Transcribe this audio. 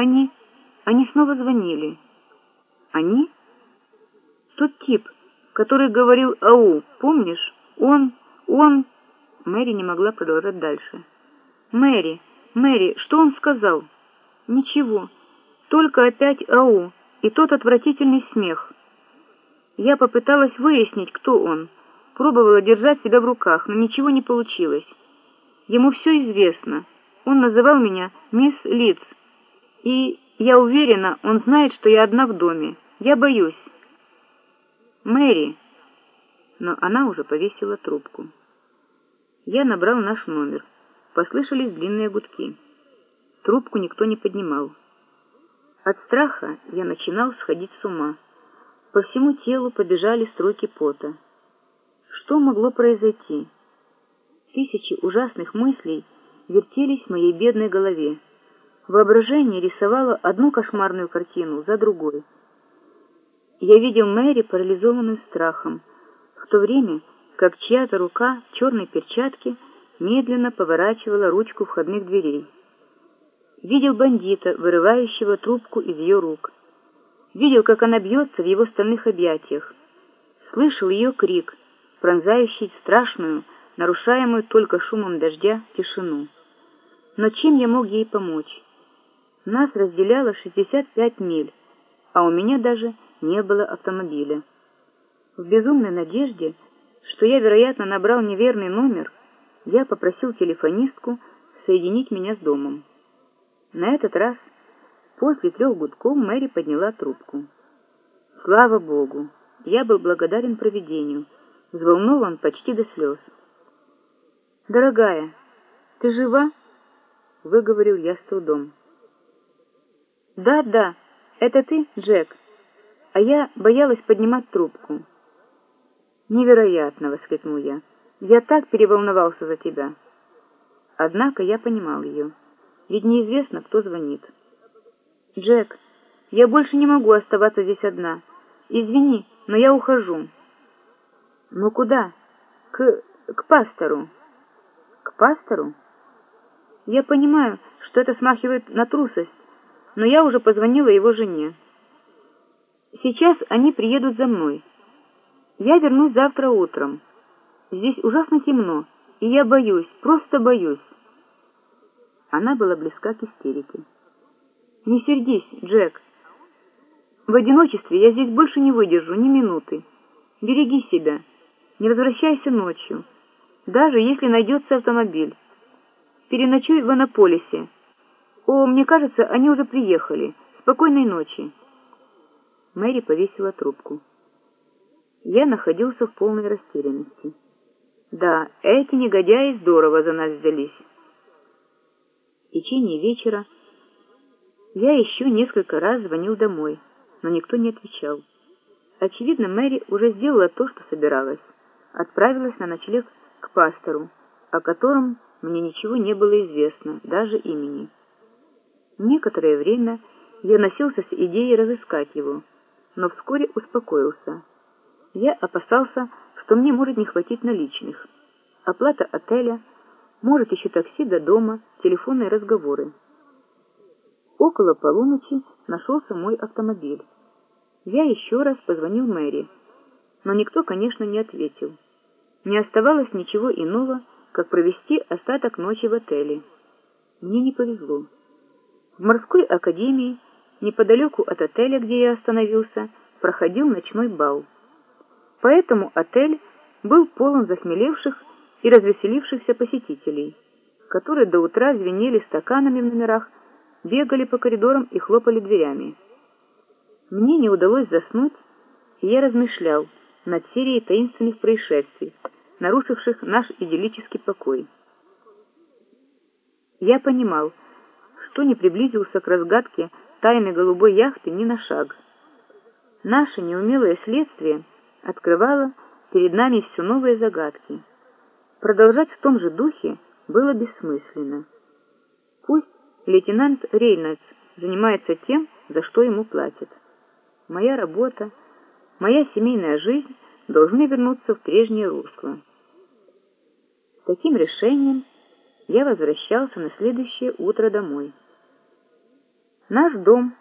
Они... они снова звонили. Они? Тот тип, который говорил «Ау», помнишь? Он... он... Мэри не могла продолжать дальше. «Мэри, Мэри, что он сказал?» «Ничего, только опять «Ау» и тот отвратительный смех». Я попыталась выяснить, кто он, пробовала держать себя в руках, но ничего не получилось. Ему все известно. Он называл меня мисс Литц. И я уверена, он знает, что я одна в доме. Я боюсь. Мэри. Но она уже повесила трубку. Я набрал наш номер. Послышались длинные гудки. Трубку никто не поднимал. От страха я начинал сходить с ума. По всему телу побежали струйки пота. Что могло произойти? Тысячи ужасных мыслей вертелись в моей бедной голове. Воображение рисовало одну кошмарную картину за другой. Я видел Мэри, парализованную страхом, в то время как чья-то рука в черной перчатке медленно поворачивала ручку входных дверей. Видел бандита, вырывающего трубку из ее рук. Видел, как она бьется в его стальных объятиях. Слышал ее крик, пронзающий страшную, нарушаемую только шумом дождя, тишину. Но чем я мог ей помочь? Нас разделяло 65 миль, а у меня даже не было автомобиля. В безумной надежде, что я, вероятно, набрал неверный номер, я попросил телефонистку соединить меня с домом. На этот раз, после трех гудков, Мэри подняла трубку. Слава Богу! Я был благодарен провидению, взволнован почти до слез. «Дорогая, ты жива?» — выговорил я с трудом. «Да, да, это ты, Джек?» А я боялась поднимать трубку. «Невероятно!» — воскликнул я. «Я так переволновался за тебя!» Однако я понимал ее, ведь неизвестно, кто звонит. «Джек, я больше не могу оставаться здесь одна. Извини, но я ухожу». «Ну куда?» «К... к пастору». «К пастору?» «Я понимаю, что это смахивает на трусость, но я уже позвонила его жене. Сейчас они приедут за мной. Я вернусь завтра утром. Здесь ужасно темно, и я боюсь, просто боюсь. Она была близка к истерике. «Не сердись, Джек. В одиночестве я здесь больше не выдержу ни минуты. Береги себя. Не возвращайся ночью, даже если найдется автомобиль. Переночуй в Анаполисе. О, мне кажется, они уже приехали. Спокойной ночи». Мэри повесила трубку. Я находился в полной растерянности. Да, эти негодяи здорово за нас взялись. В течение вечера я еще несколько раз звонил домой, но никто не отвечал. Очевидно, Мэри уже сделала то, что собиралась. Отправилась на ночлег к пастору, о котором мне ничего не было известно, даже имени. Некоторое время я носился с идеей разыскать его, но вскоре успокоился. Я опасался, что мне может не хватить наличных. Оплата отеля, может еще такси до дома, телефонные разговоры. Около полуночи нашелся мой автомобиль. Я еще раз позвонил Мэри, но никто, конечно, не ответил. Не оставалось ничего иного, как провести остаток ночи в отеле. Мне не повезло. В морской академии неподалеку от отеля, где я остановился, проходил ночной бал. Поэтому отель был полон захмелевших и развеселившихся посетителей, которые до утра звенели стаканами в номерах, бегали по коридорам и хлопали дверями. Мне не удалось заснуть, и я размышлял над серией таинственных происшествий, нарушивших наш идиллический покой. Я понимал, что не приблизился к разгадке тайны голубой яхты ни на шаг. Наше неумелое следствие открывало перед нами все новые загадки. Продолжать в том же духе было бессмысленно. Пусть лейтенант Рейнольдс занимается тем, за что ему платят. Моя работа, моя семейная жизнь должны вернуться в прежнее русло. С таким решением я возвращался на следующее утро домой. Наш дом